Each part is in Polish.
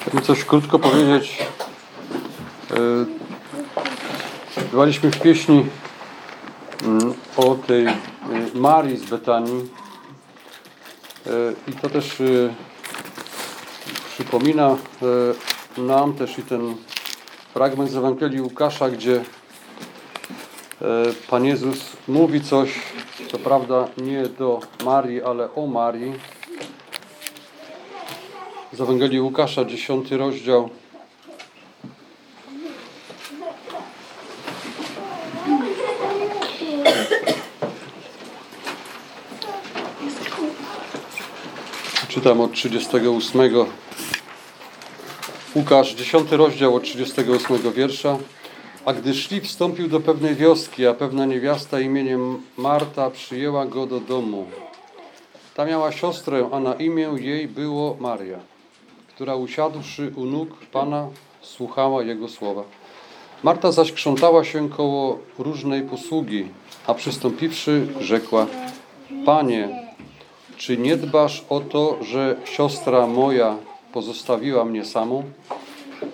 Chciałbym coś krótko powiedzieć. Śpiewaliśmy w pieśni mm, o tej e, Marii z Betanii. E, I to też e, przypomina nam też i ten fragment z Ewangelii Łukasza, gdzie e, Pan Jezus mówi coś, co prawda nie do Marii, ale o Marii. Z Ewangelii Łukasza, 10 rozdział. Czytam od 38. Łukasz, 10 rozdział od 38 wiersza. A gdy szli, wstąpił do pewnej wioski, a pewna niewiasta imieniem Marta przyjęła go do domu. Ta miała siostrę, a na imię jej było Maria, która usiadłszy u nóg Pana, słuchała Jego słowa. Marta zaś krzątała się koło różnej posługi, a przystąpiwszy, rzekła: Panie, czy nie dbasz o to, że siostra moja pozostawiła mnie samą,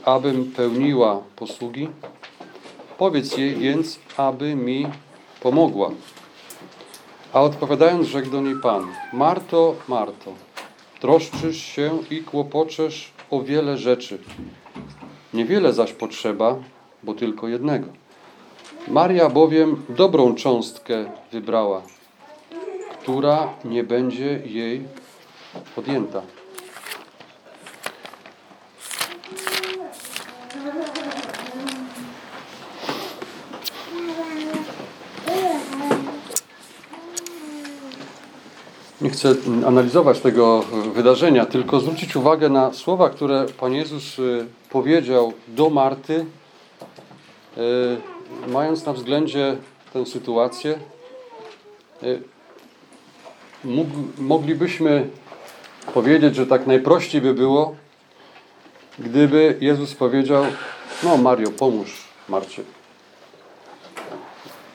abym pełniła posługi? Powiedz jej więc, aby mi pomogła. A odpowiadając, rzekł do niej Pan: Marto, Marto, troszczysz się i kłopoczesz o wiele rzeczy. Niewiele zaś potrzeba, bo tylko jednego. Maria bowiem dobrą cząstkę wybrała, która nie będzie jej podjęta. Chcę analizować tego wydarzenia, tylko zwrócić uwagę na słowa, które Pan Jezus y, powiedział do Marty, y, mając na względzie tę sytuację. Y, moglibyśmy powiedzieć, że tak najprościej by było, gdyby Jezus powiedział: No, Mario, pomóż Marcie.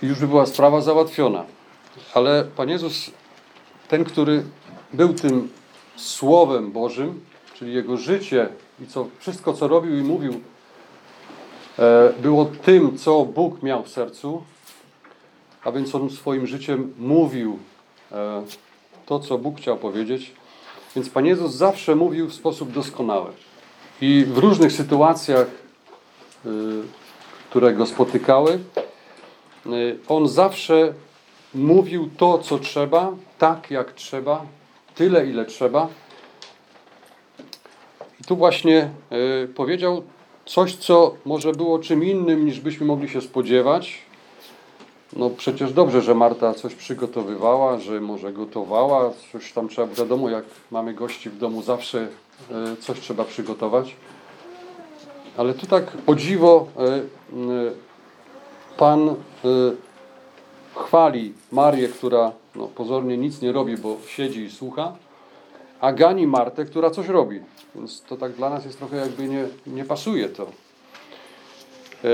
I już by była sprawa załatwiona. Ale Pan Jezus, ten, który był tym Słowem Bożym, czyli Jego życie i co, wszystko, co robił i mówił, e, było tym, co Bóg miał w sercu, a więc On swoim życiem mówił e, to, co Bóg chciał powiedzieć. Więc Pan Jezus zawsze mówił w sposób doskonały. I w różnych sytuacjach, y, które go spotykały, on zawsze mówił to, co trzeba, tak jak trzeba, tyle, ile trzeba. I tu właśnie y, powiedział coś, co może było czym innym, niż byśmy mogli się spodziewać. No przecież dobrze, że Marta coś przygotowywała, że może gotowała, coś tam trzeba, wiadomo, jak mamy gości w domu, zawsze e, coś trzeba przygotować. Ale tu tak o dziwo e, Pan chwali Marię, która no, pozornie nic nie robi, bo siedzi i słucha, a gani Martę, która coś robi. Więc to tak dla nas jest trochę jakby nie, nie pasuje to. E,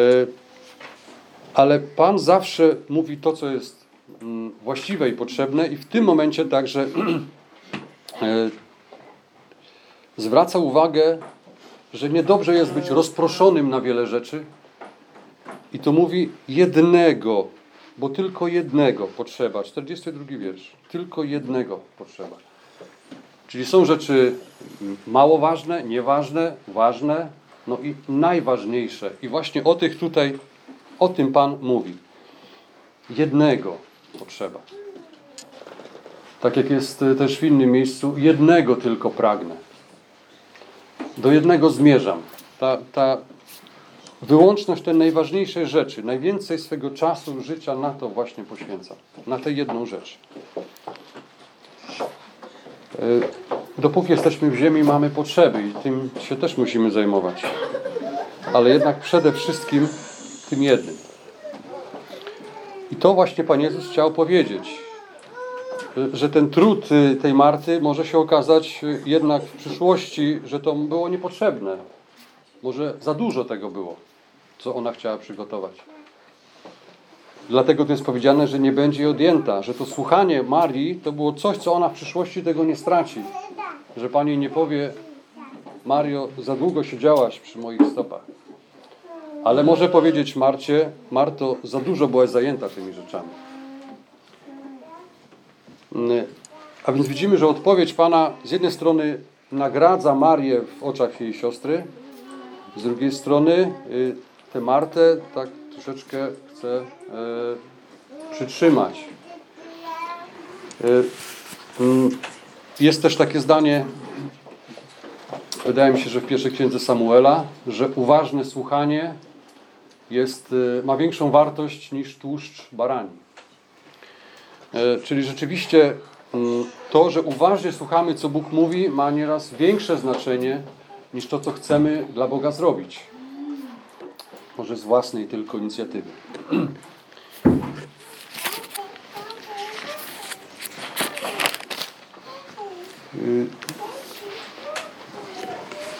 ale Pan zawsze mówi to, co jest mm, właściwe i potrzebne, i w tym momencie także e, zwraca uwagę, że niedobrze jest być rozproszonym na wiele rzeczy. I to mówi jednego, bo tylko jednego potrzeba. 42 wiersz. Tylko jednego potrzeba. Czyli są rzeczy mało ważne, nieważne, ważne, no i najważniejsze. I właśnie o tych tutaj o tym Pan mówi. Jednego potrzeba. Tak jak jest też w innym miejscu, jednego tylko pragnę. Do jednego zmierzam. Ta, ta wyłączność tej najważniejszej rzeczy, najwięcej swego czasu, życia na to właśnie poświęcam. Na tę jedną rzecz. E, Dopóki jesteśmy w ziemi, mamy potrzeby i tym się też musimy zajmować. Ale jednak przede wszystkim tym jednym. I to właśnie Pan Jezus chciał powiedzieć, że ten trud y, tej Marty może się okazać jednak w przyszłości, że to było niepotrzebne. Może za dużo tego było. Co ona chciała przygotować. Dlatego to jest powiedziane, że nie będzie jej odjęta, że to słuchanie Marii to było coś, co ona w przyszłości tego nie straci. Że Pani nie powie, Mario, za długo siedziałaś przy moich stopach. Ale może powiedzieć Marcie, Marto, za dużo byłaś zajęta tymi rzeczami. A więc widzimy, że odpowiedź Pana z jednej strony nagradza Marię w oczach jej siostry, z drugiej strony y, tę Martę tak troszeczkę chce e, przytrzymać. Y, mm, Jest też takie zdanie, wydaje mi się, że w pierwszej księdze Samuela, że uważne słuchanie jest, y, ma większą wartość niż tłuszcz barani. E, Czyli rzeczywiście mm, to, że uważnie słuchamy, co Bóg mówi, ma nieraz większe znaczenie niż to, co chcemy dla Boga zrobić. Może z własnej tylko inicjatywy. Y,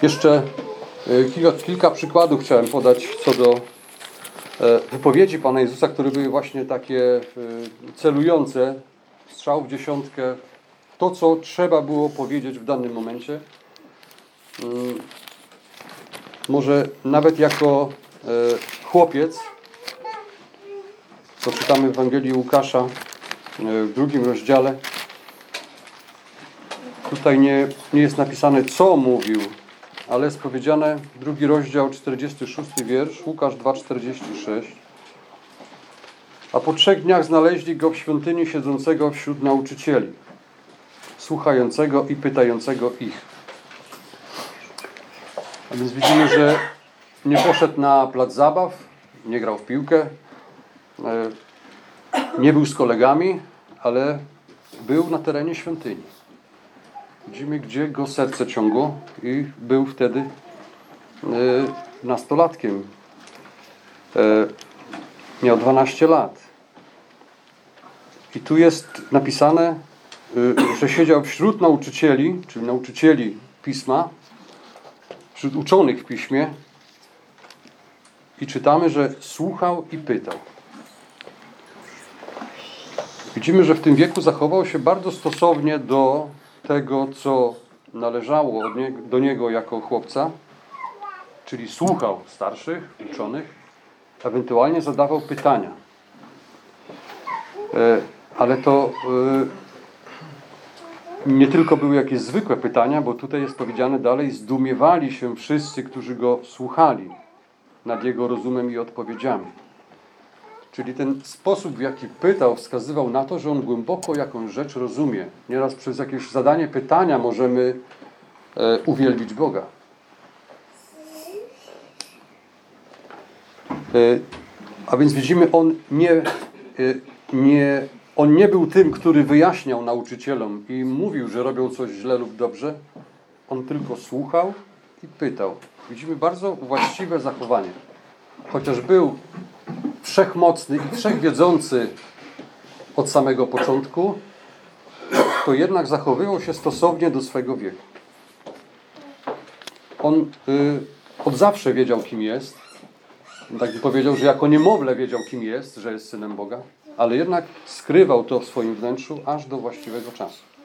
Jeszcze y, kilka, kilka przykładów chciałem podać co do e, wypowiedzi Pana Jezusa, które były właśnie takie y, celujące, strzał w dziesiątkę, to co trzeba było powiedzieć w danym momencie. Mm, Może nawet jako chłopiec, co czytamy w Ewangelii Łukasza e, w drugim rozdziale, tutaj nie, nie jest napisane co mówił, ale jest powiedziane, drugi rozdział, 46 wiersz, Łukasz 2,46. A po trzech dniach znaleźli go w świątyni siedzącego wśród nauczycieli, słuchającego i pytającego ich. A więc widzimy, że nie poszedł na plac zabaw, nie grał w piłkę, e, nie był z kolegami, ale był na terenie świątyni. Widzimy, gdzie go serce ciągło i był wtedy e, nastolatkiem. E, miał 12 lat. I tu jest napisane, że siedział wśród nauczycieli, czyli nauczycieli pisma, wśród uczonych w piśmie i czytamy, że słuchał i pytał. Widzimy, że w tym wieku zachował się bardzo stosownie do tego, co należało do niego jako chłopca, czyli słuchał starszych, uczonych, ewentualnie zadawał pytania. E, Ale to e, nie tylko były jakieś zwykłe pytania, bo tutaj jest powiedziane dalej, zdumiewali się wszyscy, którzy go słuchali nad jego rozumem i odpowiedziami. Czyli ten sposób, w jaki pytał, wskazywał na to, że on głęboko jakąś rzecz rozumie. Nieraz przez jakieś zadanie pytania możemy e, uwielbić Boga. E, a więc widzimy, on nie, e, nie, on nie był tym, który wyjaśniał nauczycielom i mówił, że robią coś źle lub dobrze. On tylko słuchał i pytał. Widzimy bardzo właściwe zachowanie. Chociaż był wszechmocny i wszechwiedzący od samego początku, to jednak zachowywał się stosownie do swego wieku. On y, od zawsze wiedział, kim jest. Tak by powiedział, że jako niemowlę wiedział, kim jest, że jest synem Boga, ale jednak skrywał to w swoim wnętrzu aż do właściwego czasu.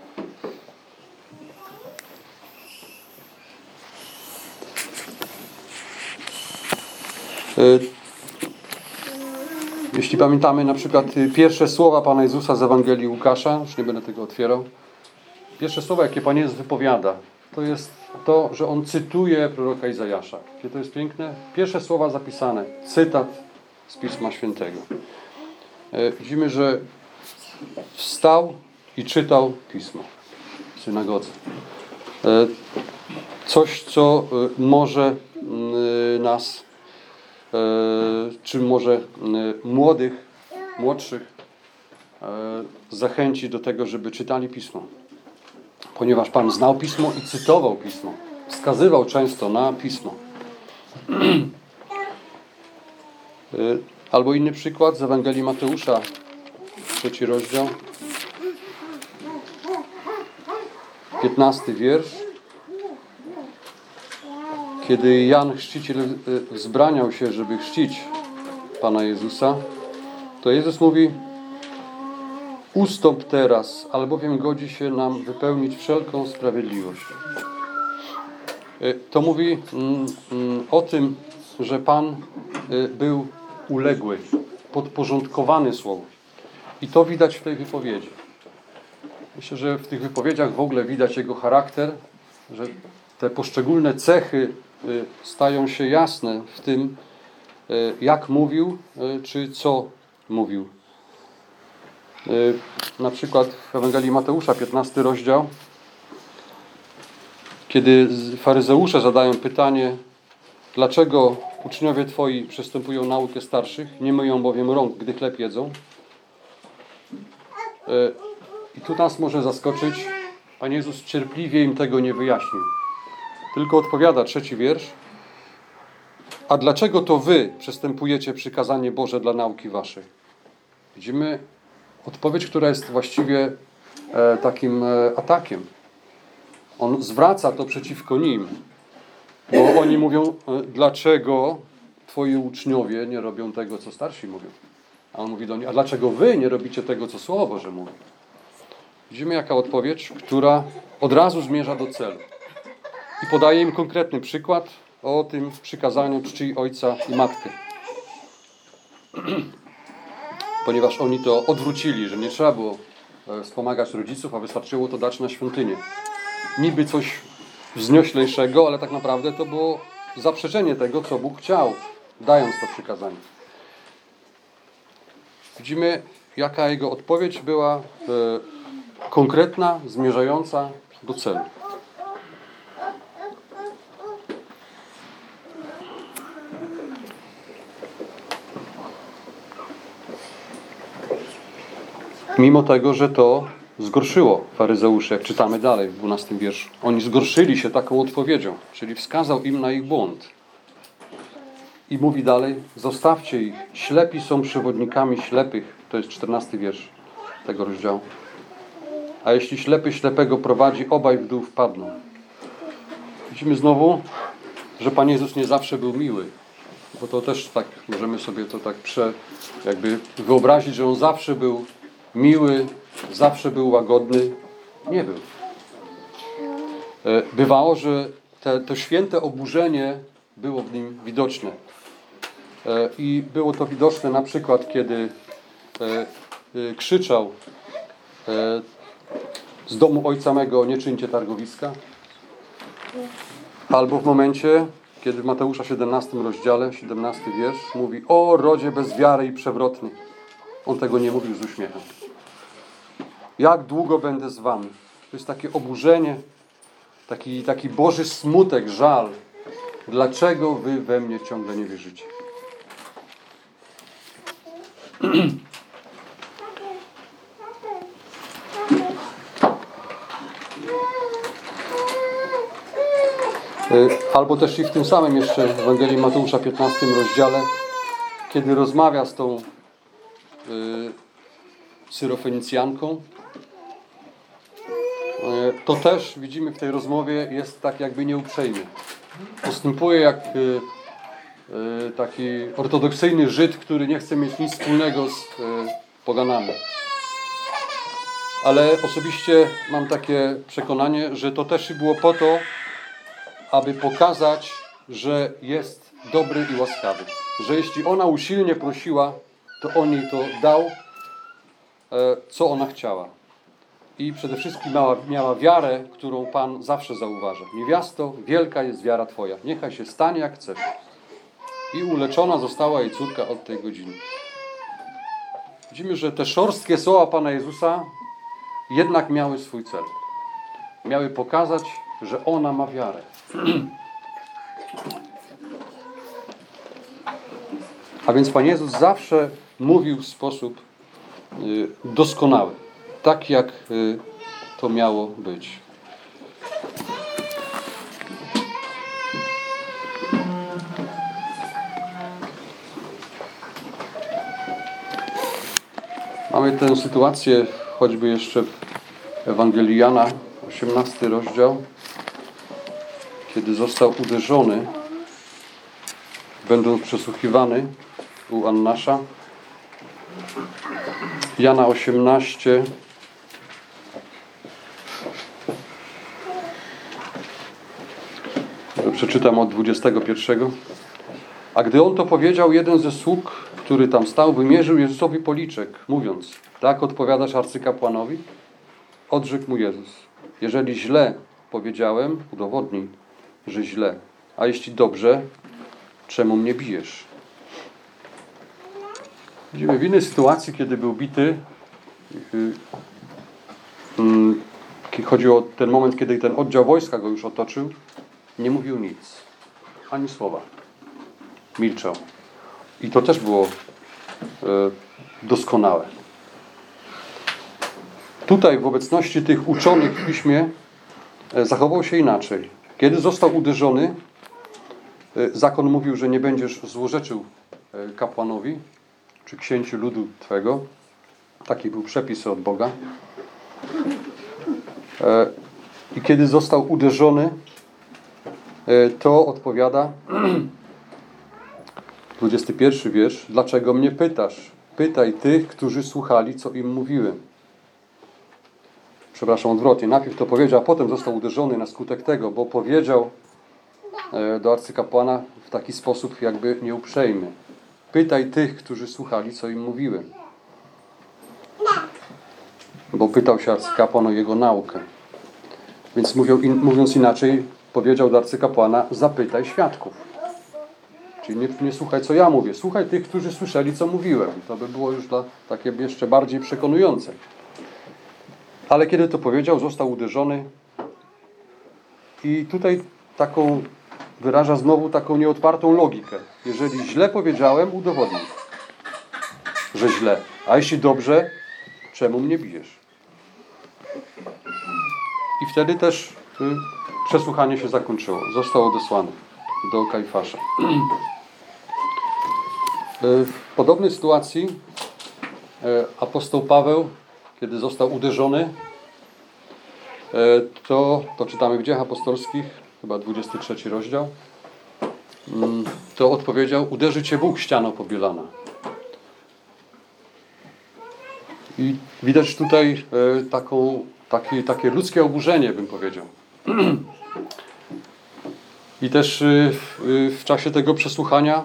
Jeśli pamiętamy na przykład y, pierwsze słowa Pana Jezusa z Ewangelii Łukasza, już nie będę tego otwierał. Pierwsze słowa, jakie Pan Jezus wypowiada, to jest to, że On cytuje proroka Izajasza. Jakie to jest piękne? Pierwsze słowa zapisane, cytat z Pisma Świętego. E, Widzimy, że wstał i czytał Pismo w synagodze. Coś, co może nas czy może e, młodych, młodszych e, zachęcić do tego, żeby czytali Pismo. Ponieważ Pan znał Pismo i cytował Pismo. Wskazywał często na Pismo. E, Albo inny przykład z Ewangelii Mateusza, trzeci rozdział, piętnasty wiersz. Kiedy Jan Chrzciciel y, wzbraniał się, żeby chrzcić Pana Jezusa, to Jezus mówi Ustąp teraz, albowiem godzi się nam wypełnić wszelką sprawiedliwość. Y, To mówi mm, mm, o tym, że Pan y, był uległy, podporządkowany Słowu. I to widać w tej wypowiedzi. Myślę, że w tych wypowiedziach w ogóle widać jego charakter, że te poszczególne cechy y, stają się jasne w tym, y, jak mówił, y, czy co mówił. Y, Na przykład w Ewangelii Mateusza, 15 rozdział, kiedy faryzeusze zadają pytanie, dlaczego uczniowie Twoi przystępują naukę starszych, nie myją bowiem rąk, gdy chleb jedzą. Y, I tu nas może zaskoczyć, Pan Jezus cierpliwie im tego nie wyjaśnił. Tylko odpowiada trzeci wiersz. A dlaczego to wy przystępujecie przykazanie Boże dla nauki waszej? Widzimy odpowiedź, która jest właściwie e, takim e, atakiem. On zwraca to przeciwko nim, bo oni mówią, e, dlaczego twoi uczniowie nie robią tego, co starsi mówią. A on mówi do nich, a dlaczego wy nie robicie tego, co Słowo Boże mówi? Widzimy jaka odpowiedź, która od razu zmierza do celu. I podaje im konkretny przykład o tym przykazaniu czci ojca i matkę. Ponieważ oni to odwrócili, że nie trzeba było e, wspomagać rodziców, a wystarczyło to dać na świątynię. Niby coś wznioślejszego, ale tak naprawdę to było zaprzeczenie tego, co Bóg chciał, dając to przykazanie. Widzimy, jaka jego odpowiedź była e, konkretna, zmierzająca do celu. Mimo tego, że to zgorszyło faryzeuszy, jak czytamy dalej w 12 wierszu. Oni zgorszyli się taką odpowiedzią, czyli wskazał im na ich błąd. I mówi dalej, zostawcie ich, ślepi są przewodnikami ślepych. To jest 14 wiersz tego rozdziału. A jeśli ślepy ślepego prowadzi, obaj w dół wpadną. Widzimy znowu, że Pan Jezus nie zawsze był miły. Bo to też tak, możemy sobie to tak prze, jakby wyobrazić, że On zawsze był miły, zawsze był łagodny. Nie był. E, Bywało, że te, to święte oburzenie było w nim widoczne. E, I było to widoczne na przykład, kiedy e, krzyczał z domu ojca mego nie czyńcie targowiska. Albo w momencie, kiedy w Mateusza 17 rozdziale, 17 wiersz, mówi o rodzie bez wiary i przewrotny. On tego nie mówił z uśmiechem. Jak długo będę z wami? To jest takie oburzenie, taki, taki Boży smutek, żal. Dlaczego wy we mnie ciągle nie wierzycie? Y, Albo też i w tym samym jeszcze w Ewangelii Mateusza 15 rozdziale, kiedy rozmawia z tą y, syrofenicjanką, to też widzimy w tej rozmowie jest tak jakby nieuprzejmy. Postępuje jak y, y, taki ortodoksyjny Żyd, który nie chce mieć nic wspólnego z poganami. Ale osobiście mam takie przekonanie, że to też było po to, aby pokazać, że jest dobry i łaskawy. Że jeśli ona usilnie prosiła, to on jej to dał, e, co ona chciała. I przede wszystkim miała, miała wiarę, którą Pan zawsze zauważa. Niewiasto, wielka jest wiara Twoja. Niechaj się stanie jak chcesz. I uleczona została jej córka od tej godziny. Widzimy, że te szorstkie słowa Pana Jezusa jednak miały swój cel. Miały pokazać, że ona ma wiarę. A więc Pan Jezus zawsze mówił w sposób y, doskonały, tak jak y, to miało być. Mamy tę sytuację choćby jeszcze w Ewangelii Jana, 18 rozdział, kiedy został uderzony będąc przesłuchiwany u Annasza. Jana 18. Przeczytam od 21. A gdy on to powiedział, jeden ze sług, który tam stał, wymierzył Jezusowi policzek, mówiąc: Tak odpowiadasz arcykapłanowi? Odrzekł mu Jezus: Jeżeli źle powiedziałem, udowodnij, że źle. A jeśli dobrze, czemu mnie bijesz? Widzimy w innej sytuacji, kiedy był bity, yy, yy, chodzi o ten moment, kiedy ten oddział wojska go już otoczył, nie mówił nic, ani słowa. Milczał. I to też było yy, doskonałe. Tutaj w obecności tych uczonych w piśmie e, zachował się inaczej. Kiedy został uderzony, e, zakon mówił, że nie będziesz złorzeczył e, kapłanowi czy księciu ludu Twego. Taki był przepis od Boga. I kiedy został uderzony, to odpowiada 21 wiersz. Dlaczego mnie pytasz? Pytaj tych, którzy słuchali, co im mówiłem przepraszam, odwrotnie, najpierw to powiedział, a potem został uderzony na skutek tego, bo powiedział e, do arcykapłana w taki sposób jakby nieuprzejmy. Pytaj tych, którzy słuchali, co im mówiłem. Bo pytał się arcykapłan o jego naukę. Więc mówią, in, mówiąc inaczej, powiedział do arcykapłana, zapytaj świadków. Czyli nie, nie, słuchaj, co ja mówię. Słuchaj tych, którzy słyszeli, co mówiłem. To by było już dla, takie jeszcze bardziej przekonujące. Ale kiedy to powiedział, został uderzony. I tutaj taką wyraża znowu taką nieodpartą logikę. Jeżeli źle powiedziałem, udowodnij, że źle. A jeśli dobrze, czemu mnie bijesz? I wtedy też y, przesłuchanie się zakończyło. Został odesłany do Kajfasza. Y, w podobnej sytuacji y, apostoł Paweł kiedy został uderzony, e, to, to czytamy w Dziejach Apostolskich, chyba 23 rozdział, mm, to odpowiedział, uderzy Cię Bóg ścianą pobielana. I widać tutaj e, taką, takie, takie ludzkie oburzenie, bym powiedział. I też e, w czasie tego przesłuchania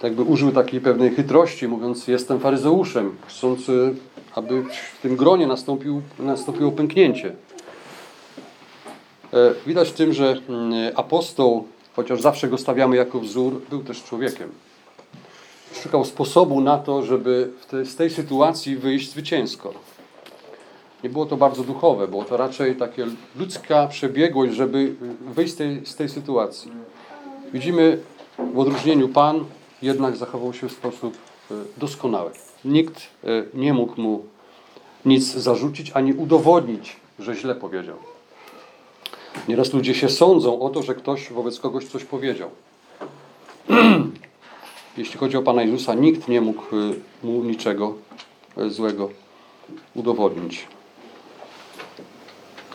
tak jakby użył takiej pewnej chytrości, mówiąc jestem faryzeuszem, chcąc, aby w tym gronie nastąpił, nastąpiło pęknięcie. E, widać w tym, że mm, apostoł, chociaż zawsze go stawiamy jako wzór, był też człowiekiem. Szukał sposobu na to, żeby z tej sytuacji wyjść zwycięsko. Nie było to bardzo duchowe, było to raczej takie ludzka przebiegłość, żeby wyjść z tej, z tej sytuacji. Widzimy w odróżnieniu Pan jednak zachował się w sposób e, doskonały. Nikt e, nie mógł mu nic zarzucić ani udowodnić, że źle powiedział. Nieraz ludzie się sądzą o to, że ktoś wobec kogoś coś powiedział. Jeśli chodzi o Pana Jezusa, nikt nie mógł mu niczego złego udowodnić.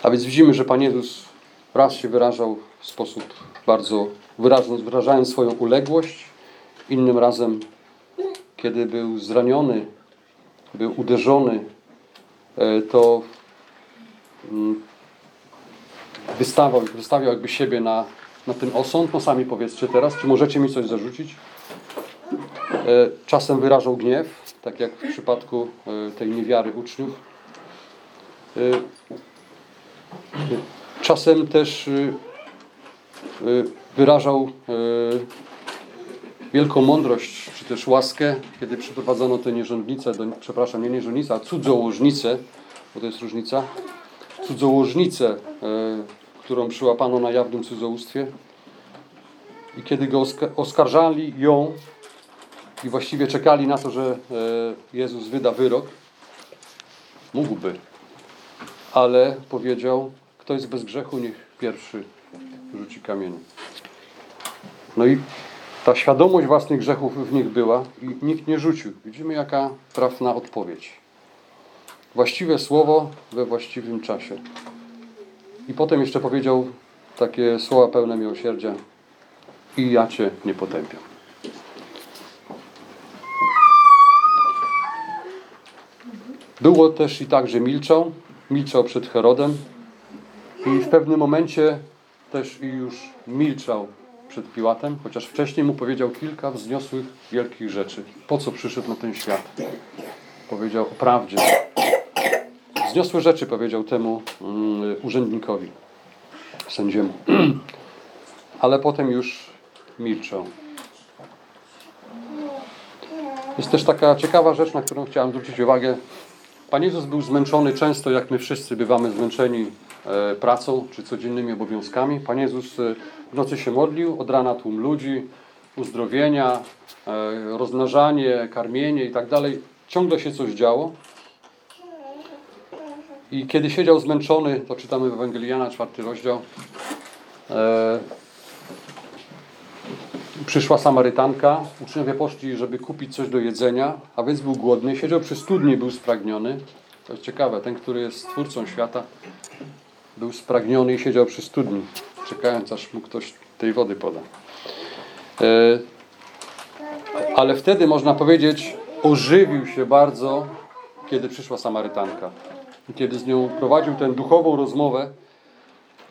A więc widzimy, że Pan Jezus raz się wyrażał w sposób bardzo wyraźny, wyrażając swoją uległość, Innym razem, kiedy był zraniony, był uderzony, e, to mm, wystawiał, wystawiał jakby siebie na, na ten osąd. No sami powiedzcie teraz, czy możecie mi coś zarzucić? E, czasem wyrażał gniew, tak jak w przypadku e, tej niewiary uczniów. Czasem też wyrażał wielką mądrość, czy też łaskę, kiedy przyprowadzono tę nierządnicę, do, przepraszam, nie nierządnicę, a cudzołożnicę, bo to jest różnica, cudzołożnicę, którą przyłapano na jawnym cudzołóstwie. I kiedy go oskarżali ją i właściwie czekali na to, że Jezus wyda wyrok, mógłby, ale powiedział, kto jest bez grzechu, niech pierwszy rzuci kamień. No i ta świadomość własnych grzechów w nich była i nikt nie rzucił. Widzimy, jaka trafna odpowiedź. Właściwe słowo we właściwym czasie. I potem jeszcze powiedział takie słowa pełne miłosierdzia. i ja Cię nie potępiam. Było też i tak, że milczał, milczał przed Herodem i w pewnym momencie też i już milczał przed Piłatem, chociaż wcześniej mu powiedział kilka wzniosłych, wielkich rzeczy. Po co przyszedł na ten świat? Powiedział o prawdzie. Wzniosłe rzeczy powiedział temu mm, urzędnikowi, sędziemu. Ale potem już milczał. Jest też taka ciekawa rzecz, na którą chciałem zwrócić uwagę. Pan Jezus był zmęczony często, jak my wszyscy bywamy zmęczeni e, pracą czy codziennymi obowiązkami. Pan Jezus e, w nocy się modlił, od rana tłum ludzi, uzdrowienia, e, rozmnażanie, karmienie i tak dalej. Ciągle się coś działo. I kiedy siedział zmęczony, to czytamy w Ewangelii Jana, czwarty rozdział, przyszła Samarytanka, uczniowie poszli, żeby kupić coś do jedzenia, a więc był głodny, siedział przy studni, był spragniony. To jest ciekawe, ten, który jest stwórcą świata, był spragniony i siedział przy studni, czekając, aż mu ktoś tej wody poda. E, ale wtedy, można powiedzieć, ożywił się bardzo, kiedy przyszła Samarytanka. I kiedy z nią prowadził tę duchową rozmowę,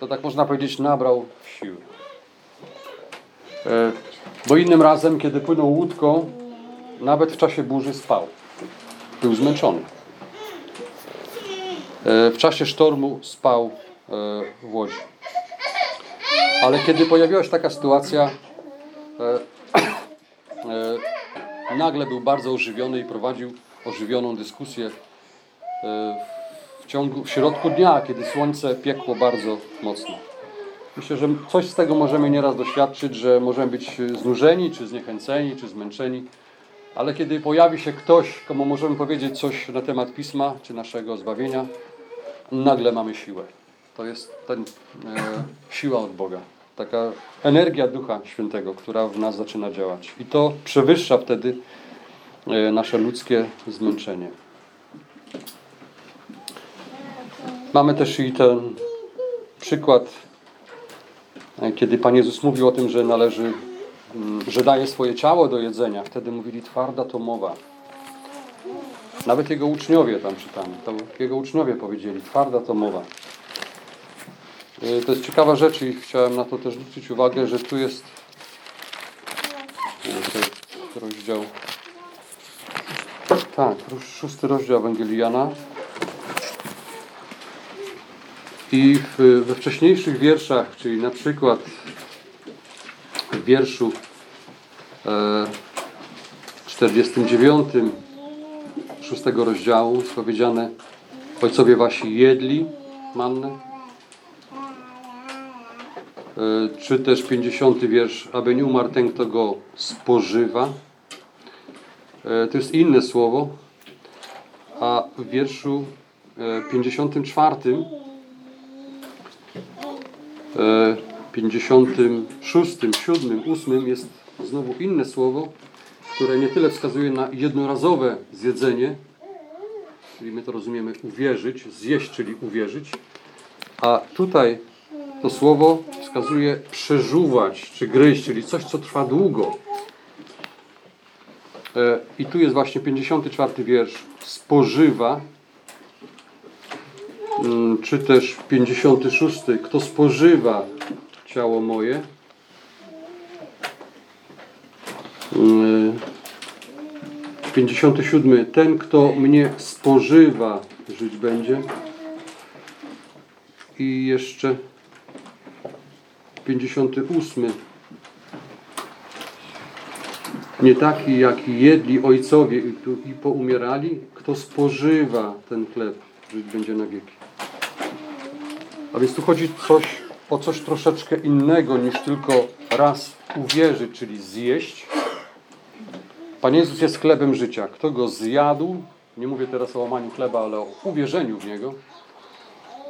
to tak można powiedzieć, nabrał sił. Bo innym razem, kiedy płynął łódką, nawet w czasie burzy spał. Był zmęczony. E, W czasie sztormu spał e, w łodzi. Ale kiedy pojawiła się taka sytuacja, e, nagle był bardzo ożywiony i prowadził ożywioną dyskusję w ciągu, w środku dnia, kiedy słońce piekło bardzo mocno. Myślę, że coś z tego możemy nieraz doświadczyć, że możemy być znużeni, czy zniechęceni, czy zmęczeni, ale kiedy pojawi się ktoś, komu możemy powiedzieć coś na temat Pisma, czy naszego zbawienia, nagle mamy siłę. To jest ten, e, siła od Boga. Taka energia Ducha Świętego, która w nas zaczyna działać. I to przewyższa wtedy e, nasze ludzkie zmęczenie. Mamy też i ten przykład, kiedy Pan Jezus mówił o tym, że należy, mm, że daje swoje ciało do jedzenia. Wtedy mówili twarda to mowa. Nawet jego uczniowie tam czytamy, to jego uczniowie powiedzieli, twarda to mowa. E, To jest ciekawa rzecz i chciałem na to też zwrócić uwagę, że tu jest e, jest rozdział tak, szósty rozdział Ewangelii Jana. I w, we wcześniejszych wierszach, czyli na przykład w wierszu e, 49 szóstego rozdziału jest powiedziane Ojcowie wasi jedli mannę. E, czy też 50 wiersz, aby nie umarł ten, kto go spożywa. E, To jest inne słowo. A w wierszu e, 54 e, 56, 7, 8 jest znowu inne słowo, które nie tyle wskazuje na jednorazowe zjedzenie, czyli my to rozumiemy uwierzyć, zjeść, czyli uwierzyć, a tutaj to słowo wskazuje przeżuwać, czy gryźć, czyli coś, co trwa długo. E, I tu jest właśnie 54 wiersz. Spożywa, czy też 56. Kto spożywa ciało moje, Mm, 57. Ten, kto mnie spożywa, żyć będzie. I jeszcze 58. Nie taki, jaki jedli ojcowie i, i poumierali, kto spożywa ten chleb, będzie na wieki. A więc tu chodzi coś, o coś troszeczkę innego niż tylko raz uwierzyć, czyli zjeść. Pan Jezus jest chlebem życia. Kto go zjadł, nie mówię teraz o łamaniu chleba, ale o uwierzeniu w niego,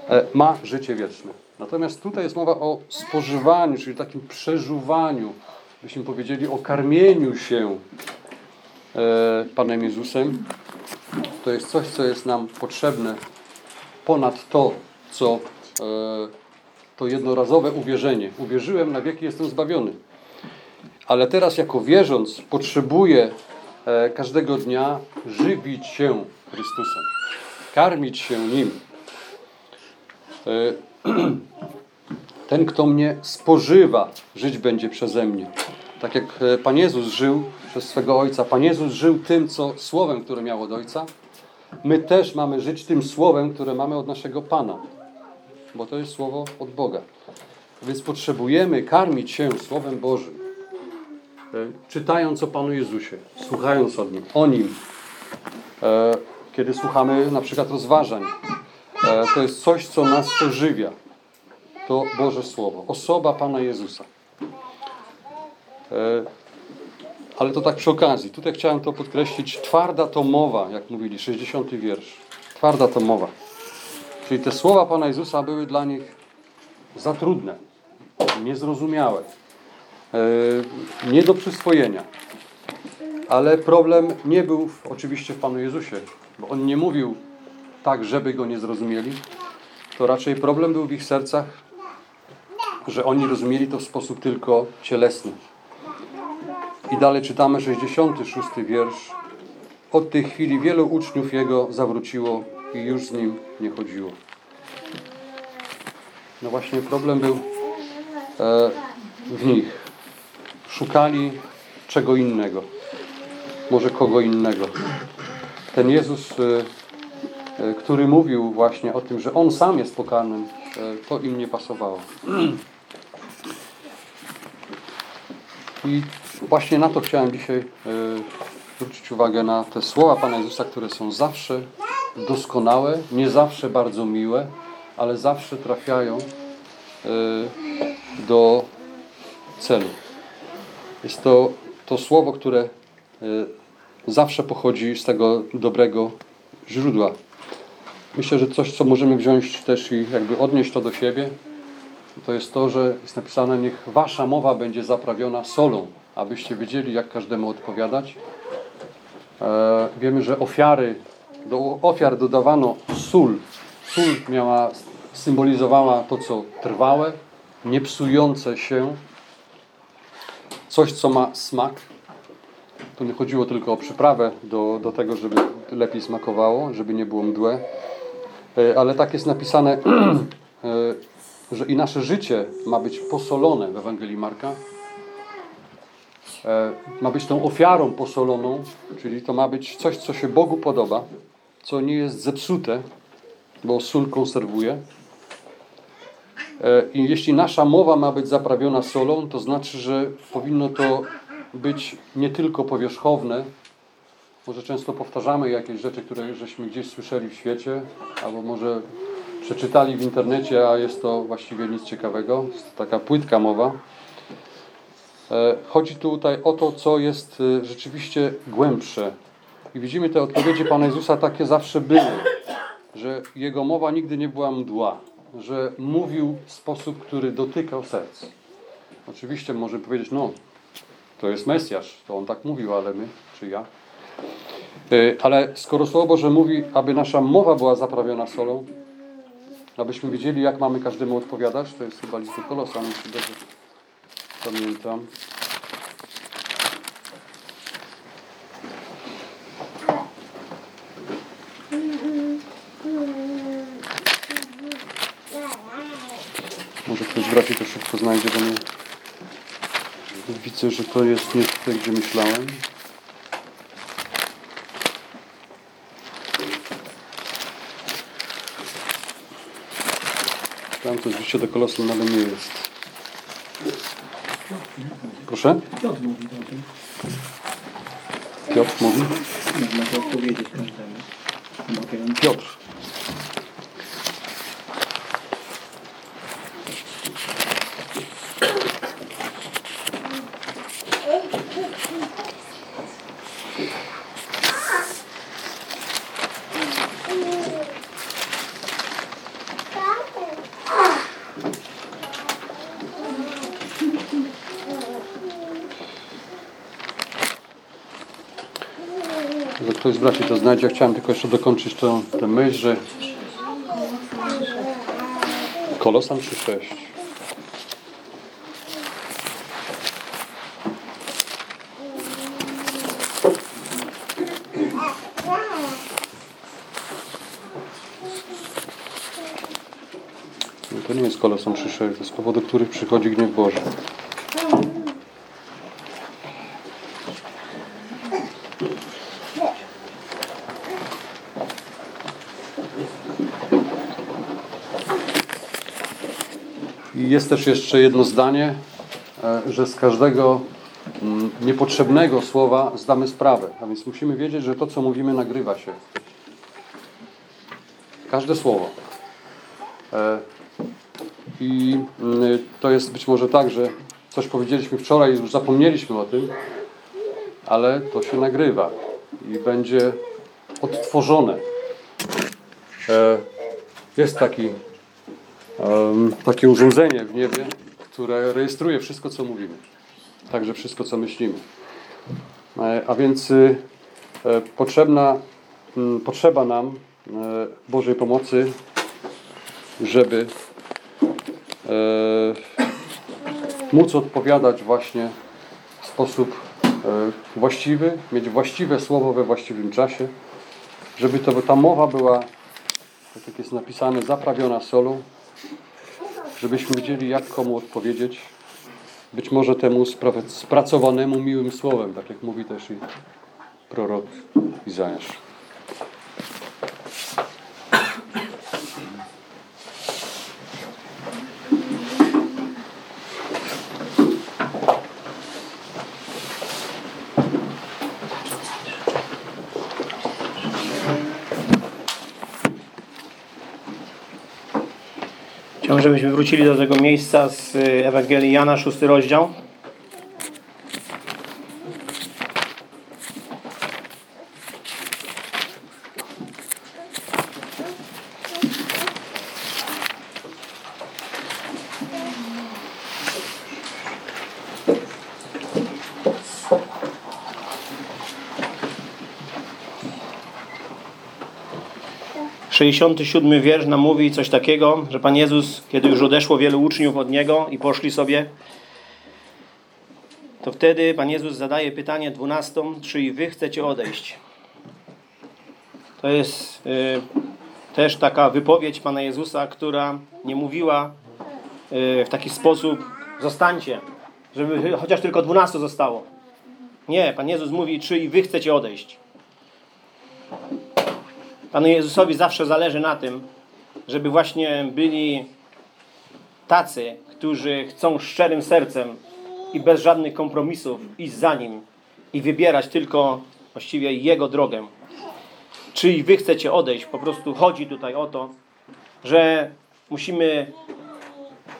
e, ma życie wieczne. Natomiast tutaj jest mowa o spożywaniu, czyli takim przeżuwaniu, byśmy powiedzieli o karmieniu się e, Panem Jezusem. To jest coś, co jest nam potrzebne ponad to, co e, to jednorazowe uwierzenie. Uwierzyłem, na wieki jestem zbawiony. ale teraz jako wierząc potrzebuje e, każdego dnia żywić się Chrystusem, karmić się Nim. E, Ten, kto mnie spożywa, żyć będzie przeze mnie. Tak jak Pan Jezus żył przez swego Ojca. Pan Jezus żył tym, co słowem, które miał od Ojca. My też mamy żyć tym słowem, które mamy od naszego Pana, bo to jest słowo od Boga. Więc potrzebujemy karmić się Słowem Bożym, e, czytając o Panu Jezusie, słuchając o Nim, o Nim. E, Kiedy słuchamy na przykład rozważań, e, to jest coś, co nas ożywia. To Boże Słowo, osoba Pana Jezusa. Ale to tak przy okazji. Tutaj chciałem to podkreślić. Twarda to mowa, jak mówili, 60 wiersz. Twarda to mowa. Czyli te słowa Pana Jezusa były dla nich za trudne, niezrozumiałe, e, nie do przyswojenia. Ale problem nie był oczywiście w Panu Jezusie, bo On nie mówił tak, żeby Go nie zrozumieli. To raczej problem był w ich sercach, że oni rozumieli to w sposób tylko cielesny. I dalej czytamy 66 wiersz. Od tej chwili wielu uczniów Jego zawróciło i już z Nim nie chodziło. No właśnie problem był e, w nich. Szukali czego innego. Może kogo innego. Ten Jezus, e, e, który mówił właśnie o tym, że On sam jest pokarmem, e, to im nie pasowało. I właśnie na to chciałem dzisiaj e, zwrócić uwagę na te słowa Pana Jezusa, które są zawsze doskonałe, nie zawsze bardzo miłe, ale zawsze trafiają e, do celu. Jest to to słowo, które e, zawsze pochodzi z tego dobrego źródła. Myślę, że coś, co możemy wziąć też i jakby odnieść to do siebie, to jest to, że jest napisane, niech wasza mowa będzie zaprawiona solą, abyście wiedzieli, jak każdemu odpowiadać. E, wiemy, że ofiary, do ofiar dodawano sól. Sól miała, symbolizowała to, co trwałe, niepsujące się, coś, co ma smak. Tu nie chodziło tylko o przyprawę do, do tego, żeby lepiej smakowało, żeby nie było mdłe. E, Ale tak jest napisane, e, że i nasze życie ma być posolone w Ewangelii Marka. E, Ma być tą ofiarą posoloną, czyli to ma być coś, co się Bogu podoba, co nie jest zepsute, bo sól konserwuje. E, I jeśli nasza mowa ma być zaprawiona solą, to znaczy, że powinno to być nie tylko powierzchowne, może często powtarzamy jakieś rzeczy, które żeśmy gdzieś słyszeli w świecie, albo może przeczytali w internecie, a jest to właściwie nic ciekawego. Jest to taka płytka mowa. E, Chodzi tutaj o to, co jest e, rzeczywiście głębsze. I widzimy te odpowiedzi Pana Jezusa takie zawsze były, że Jego mowa nigdy nie była mdła, że mówił w sposób, który dotykał serc. Oczywiście może powiedzieć, no, to jest Mesjasz, to On tak mówił, ale my, czy ja? E, Ale skoro Słowo Boże mówi, aby nasza mowa była zaprawiona solą, abyśmy wiedzieli, jak mamy każdemu odpowiadać, to jest chyba list do Kolosan, jeśli dobrze pamiętam. Może ktoś w razie to szybko znajdzie, bo nie widzę, że to jest nie tutaj, gdzie myślałem. Tam to życie do kolosu, ale nie jest. Proszę? Piotr mówi o tym. Piotr mówi? Można to odpowiedzieć każdemu. Piotr. ktoś z braci to znajdzie. Chciałem tylko jeszcze dokończyć tę, tę myśl, że Kolosan 3.6 no To nie jest Kolosan 3.6, to z powodu których przychodzi gniew Boży. Jest też jeszcze jedno zdanie, e, że z każdego mm, niepotrzebnego słowa zdamy sprawę. A więc musimy wiedzieć, że to, co mówimy, nagrywa się. Każde słowo. E, I mm, to jest być może tak, że coś powiedzieliśmy wczoraj i już zapomnieliśmy o tym, ale to się nagrywa i będzie odtworzone. E, Jest taki takie urządzenie w niebie, które rejestruje wszystko, co mówimy. Także wszystko, co myślimy. E, A więc y, e, potrzebna, potrzeba nam e, Bożej pomocy, żeby móc odpowiadać właśnie w sposób właściwy, mieć właściwe słowo we właściwym czasie, żeby to, ta mowa była, tak jak jest napisane, zaprawiona solą, żebyśmy wiedzieli, jak komu odpowiedzieć. Być może temu spra- spracowanemu miłym słowem, tak jak mówi też i prorok Izajasz. Żebyśmy wrócili do tego miejsca z Ewangelii Jana, szósty rozdział. Sześćdziesiąty siódmy wiersz nam mówi coś takiego, że Pan Jezus, kiedy już odeszło wielu uczniów od Niego i poszli sobie, to wtedy Pan Jezus zadaje pytanie dwunastą, czy i Wy chcecie odejść? To jest y, też taka wypowiedź Pana Jezusa, która nie mówiła y, w taki sposób, zostańcie, żeby chociaż tylko dwunastu zostało. Nie, Pan Jezus mówi, czy i Wy chcecie odejść. Panu Jezusowi zawsze zależy na tym, żeby właśnie byli tacy, którzy chcą szczerym sercem i bez żadnych kompromisów iść za Nim i wybierać tylko właściwie Jego drogę. Czy i Wy chcecie odejść? Po prostu chodzi tutaj o to, że musimy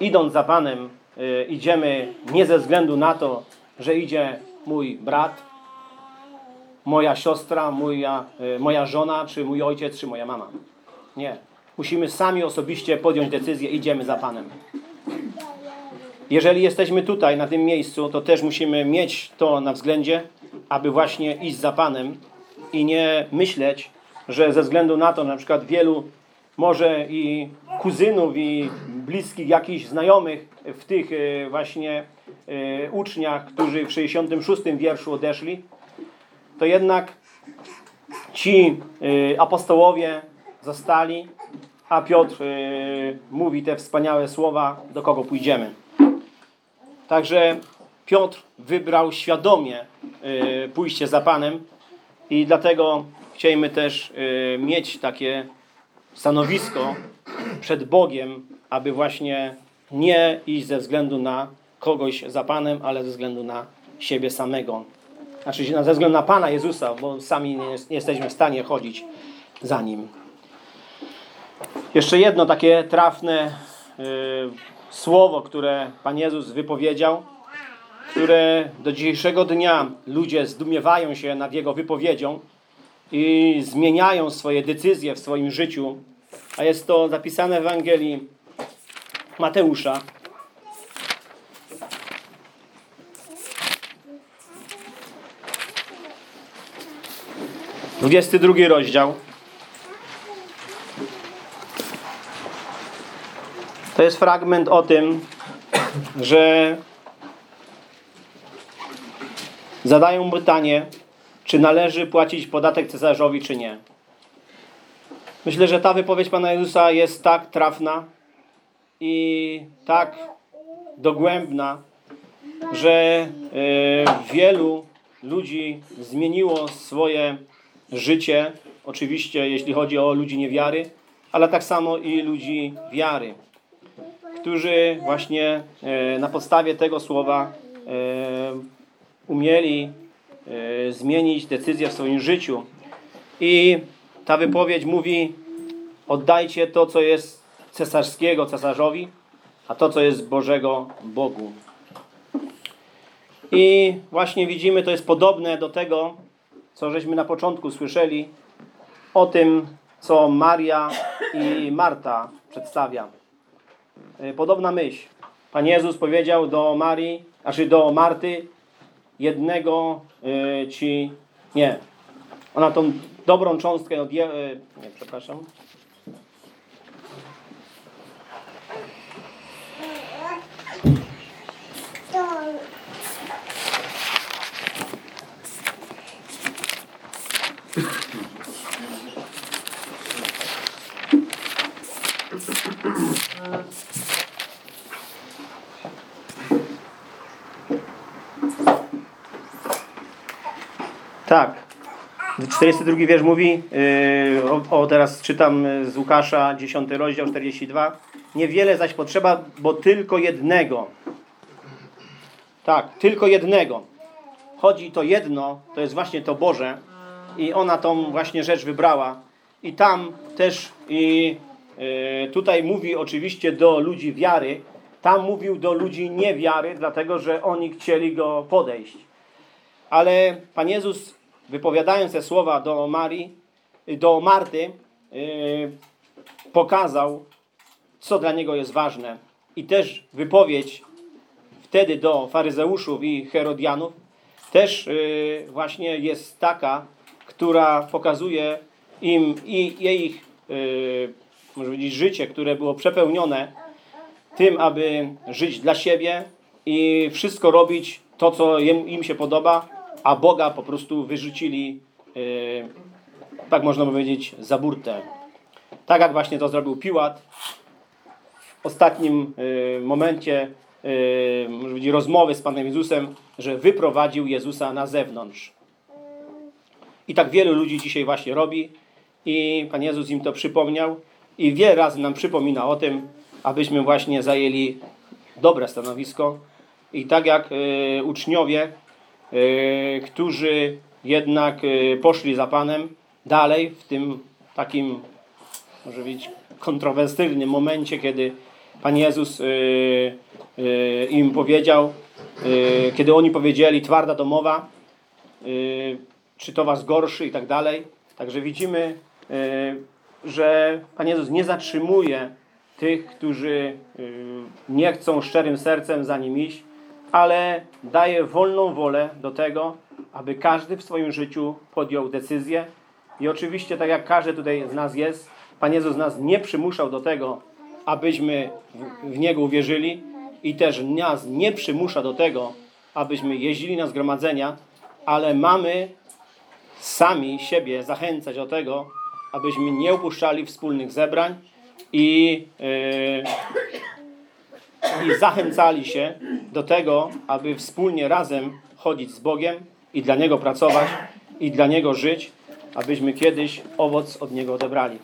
idąc za Panem, y, idziemy nie ze względu na to, że idzie mój brat, moja siostra, moja, y, moja żona, czy mój ojciec, czy moja mama. Nie. Musimy sami osobiście podjąć decyzję, idziemy za Panem. Jeżeli jesteśmy tutaj, na tym miejscu, to też musimy mieć to na względzie, aby właśnie iść za Panem i nie myśleć, że ze względu na to, na przykład wielu może i kuzynów, i bliskich jakichś znajomych w tych y, właśnie y, uczniach, którzy w 66 wierszu odeszli, to jednak ci y, apostołowie zostali, a Piotr y, mówi te wspaniałe słowa, do kogo pójdziemy. Także Piotr wybrał świadomie y, pójście za Panem i dlatego chcielibyśmy też mieć takie stanowisko przed Bogiem, aby właśnie nie iść ze względu na kogoś za Panem, ale ze względu na siebie samego. Znaczy ze względu na Pana Jezusa, bo sami nie, jest, nie jesteśmy w stanie chodzić za Nim. Jeszcze jedno takie trafne y, słowo, które Pan Jezus wypowiedział, które do dzisiejszego dnia ludzie zdumiewają się nad Jego wypowiedzią i zmieniają swoje decyzje w swoim życiu, a jest to zapisane w Ewangelii Mateusza, 22 rozdział. To jest fragment o tym, że zadają pytanie, czy należy płacić podatek cesarzowi, czy nie. Myślę, że ta wypowiedź Pana Jezusa jest tak trafna i tak dogłębna, że e, wielu ludzi zmieniło swoje życie. Oczywiście, jeśli chodzi o ludzi niewiary, ale tak samo i ludzi wiary, którzy właśnie e, na podstawie tego słowa e, umieli e, zmienić decyzję w swoim życiu. I ta wypowiedź mówi: oddajcie to, co jest cesarskiego cesarzowi, a to, co jest Bożego Bogu. I właśnie widzimy, to jest podobne do tego, co żeśmy na początku słyszeli o tym, co Maria i Marta przedstawia. E, Podobna myśl. Pan Jezus powiedział do Marii, znaczy do Marty, jednego y, ci nie. Ona tą dobrą cząstkę odje... y, nie, przepraszam. Tak. 42 wiersz mówi, yy, o, o teraz czytam y, z Łukasza, 10 rozdział, 42. Niewiele zaś potrzeba, bo tylko jednego. Tak, tylko jednego. Chodzi to jedno, to jest właśnie to Boże i ona tą właśnie rzecz wybrała. I tam też i tutaj mówi oczywiście do ludzi wiary, tam mówił do ludzi niewiary, dlatego że oni chcieli go podejść. Ale Pan Jezus, wypowiadając te słowa do Marii, do Marty, yy, pokazał, co dla niego jest ważne. I też wypowiedź wtedy do faryzeuszów i herodianów też yy, właśnie jest taka, która pokazuje im i yy, może powiedzieć, życie, które było przepełnione tym, aby żyć dla siebie i wszystko robić to, co im, się podoba, a Boga po prostu wyrzucili, yy, tak można powiedzieć, za burtę. Tak jak właśnie to zrobił Piłat w ostatnim yy, momencie yy, może powiedzieć, rozmowy z Panem Jezusem, że wyprowadził Jezusa na zewnątrz. I tak wielu ludzi dzisiaj właśnie robi i Pan Jezus im to przypomniał i wiele razy nam przypomina o tym, abyśmy właśnie zajęli dobre stanowisko i tak jak y, uczniowie, y, którzy jednak y, poszli za Panem dalej w tym takim, może powiedzieć, kontrowersyjnym momencie, kiedy Pan Jezus im powiedział, kiedy oni powiedzieli twarda domowa, czy to was gorszy i tak dalej. Także widzimy, że Pan Jezus nie zatrzymuje tych, którzy y, nie chcą szczerym sercem za nim iść, ale daje wolną wolę do tego, aby każdy w swoim życiu podjął decyzję. I oczywiście, tak jak każdy tutaj z nas jest, Pan Jezus nas nie przymuszał do tego, abyśmy w, Niego uwierzyli i też nas nie przymusza do tego, abyśmy jeździli na zgromadzenia, ale mamy sami siebie zachęcać do tego, abyśmy nie upuszczali wspólnych zebrań i, yy, i zachęcali się do tego, aby wspólnie razem chodzić z Bogiem i dla Niego pracować i dla Niego żyć, abyśmy kiedyś owoc od Niego odebrali.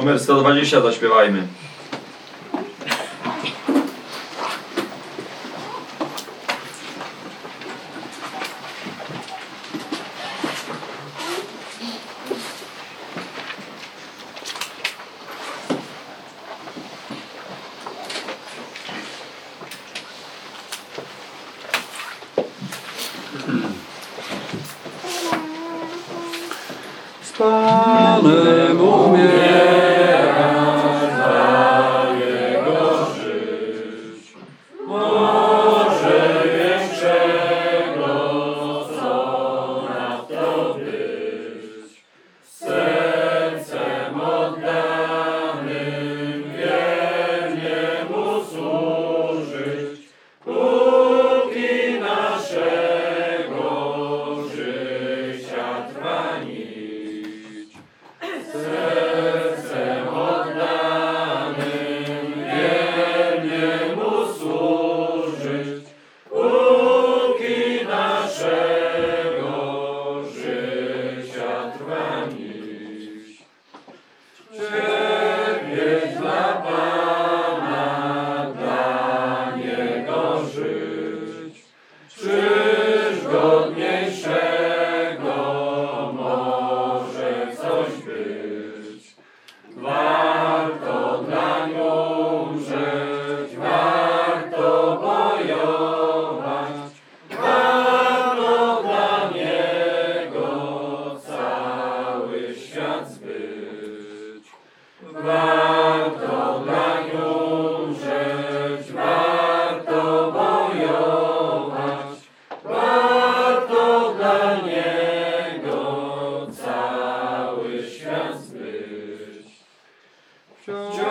Numer 120 zaśpiewajmy.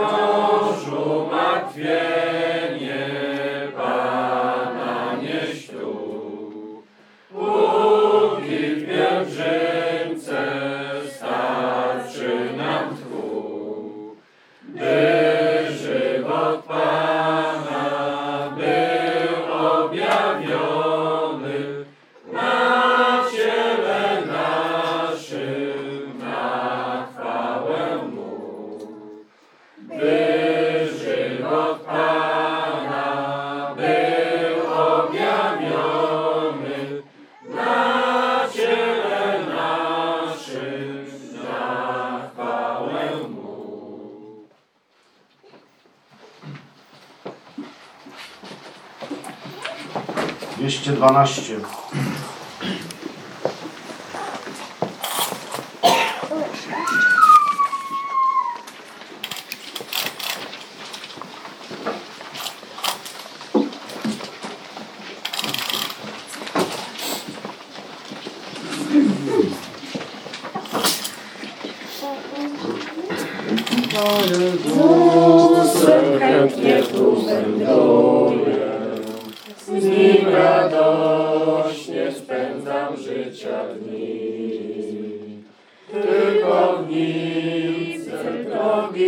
connosco. bana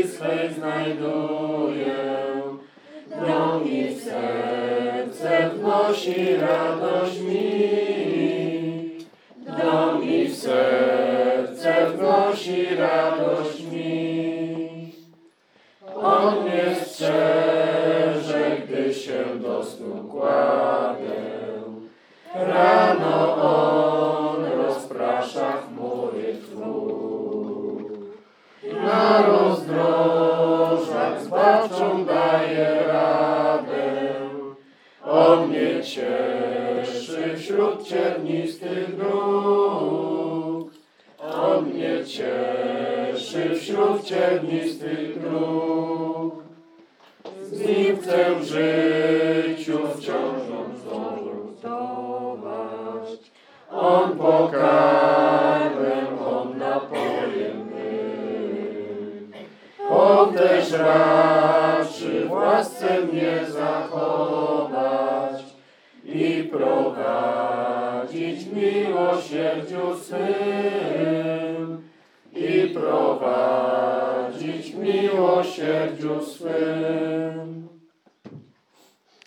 miłości swej znajduję, dom i serce wnosi radość.